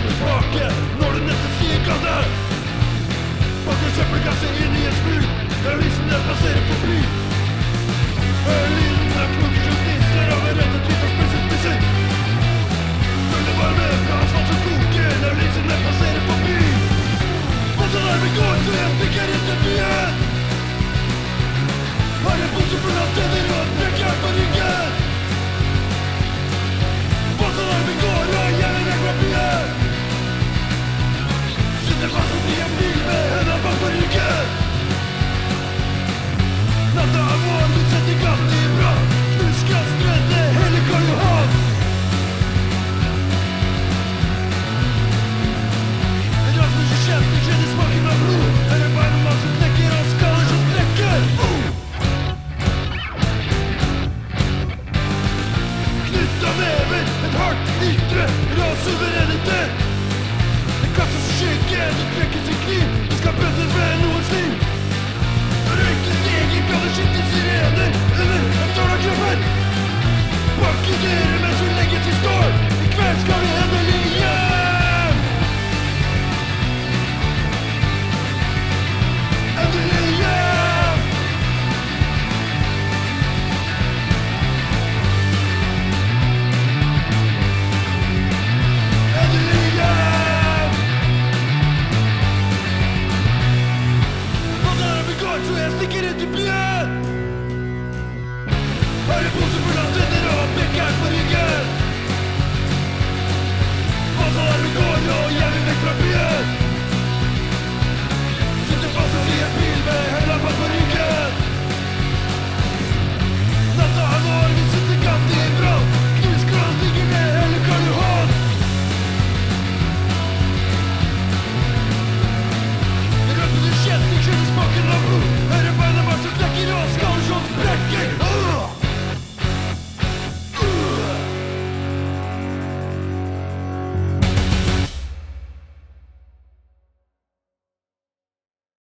seg tilbake når det neste sier glasset. Pakker søppelkasser inn i en smug. som vever et hardt ytre ras suverenitet. En klasse som skygger, du trekker